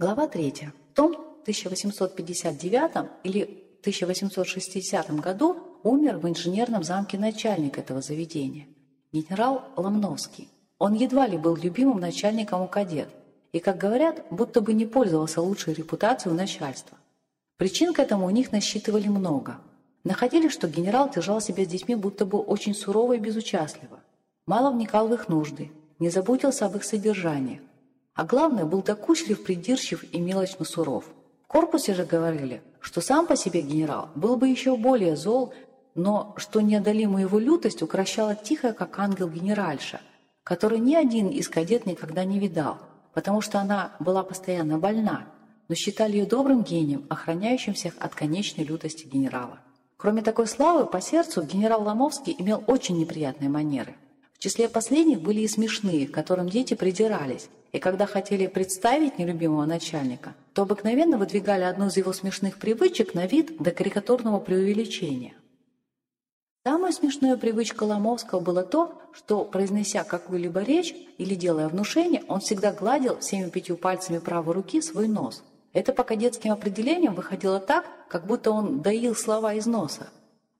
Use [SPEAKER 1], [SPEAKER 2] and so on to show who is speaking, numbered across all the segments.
[SPEAKER 1] Глава 3. В том 1859 или 1860 году умер в инженерном замке начальник этого заведения, генерал Ломновский. Он едва ли был любимым начальником у кадет, и, как говорят, будто бы не пользовался лучшей репутацией у начальства. Причин к этому у них насчитывали много. Находили, что генерал держал себя с детьми будто бы очень сурово и безучастливо, мало вникал в их нужды, не заботился об их содержании, а главное, был докучлив, придирчив и мелочно суров. В корпусе же говорили, что сам по себе генерал был бы еще более зол, но что неодолимую его лютость укращала тихо, как ангел генеральша, который ни один из кадет никогда не видал, потому что она была постоянно больна, но считали ее добрым гением, охраняющим всех от конечной лютости генерала. Кроме такой славы, по сердцу генерал Ломовский имел очень неприятные манеры. В числе последних были и смешные, к которым дети придирались, и когда хотели представить нелюбимого начальника, то обыкновенно выдвигали одну из его смешных привычек на вид до карикатурного преувеличения. Самая смешная привычка Ломовского было то, что, произнося какую-либо речь или делая внушение, он всегда гладил всеми пятью пальцами правой руки свой нос. Это по кадетским определениям выходило так, как будто он доил слова из носа.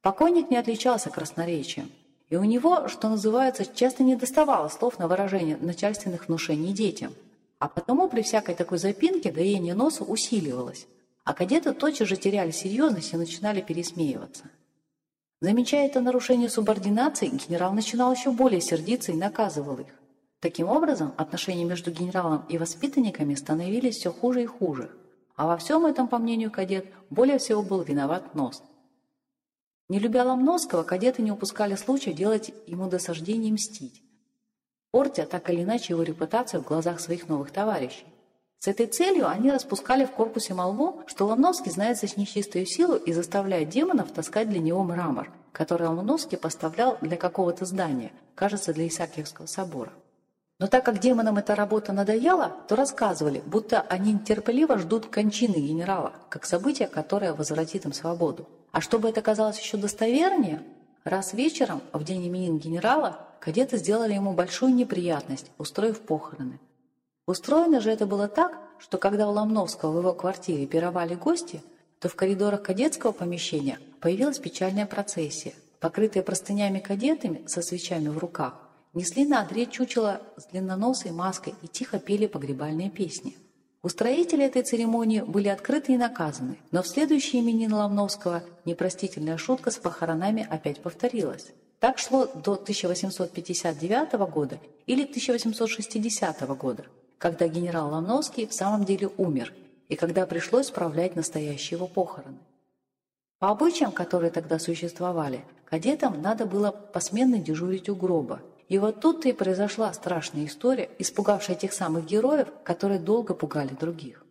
[SPEAKER 1] Покойник не отличался красноречием. И у него, что называется, часто не доставало слов на выражение начальственных внушений детям. А потому при всякой такой запинке доение носа усиливалось, а кадеты тотчас же теряли серьезность и начинали пересмеиваться. Замечая это нарушение субординации, генерал начинал еще более сердиться и наказывал их. Таким образом, отношения между генералом и воспитанниками становились все хуже и хуже. А во всем этом, по мнению кадет, более всего был виноват нос. Не любя Ломновского, кадеты не упускали случая делать ему досаждение мстить, портя так или иначе его репутацию в глазах своих новых товарищей. С этой целью они распускали в корпусе молву, что Ломновский знается с нечистой силу и заставляет демонов таскать для него мрамор, который Ломновский поставлял для какого-то здания, кажется, для Исаакиевского собора. Но так как демонам эта работа надоела, то рассказывали, будто они нетерпеливо ждут кончины генерала, как событие, которое возвратит им свободу. А чтобы это казалось еще достовернее, раз вечером, в день именин генерала, кадеты сделали ему большую неприятность, устроив похороны. Устроено же это было так, что когда у Ломновского в его квартире пировали гости, то в коридорах кадетского помещения появилась печальная процессия. Покрытые простынями кадетами со свечами в руках, несли на одре чучело с длинноносой маской и тихо пели погребальные песни. Устроители этой церемонии были открыты и наказаны, но в следующие именины Ломновского непростительная шутка с похоронами опять повторилась. Так шло до 1859 года или 1860 года, когда генерал Ломновский в самом деле умер и когда пришлось справлять настоящие его похороны. По обычаям, которые тогда существовали, кадетам надо было посменно дежурить у гроба – и вот тут-то и произошла страшная история, испугавшая тех самых героев, которые долго пугали других.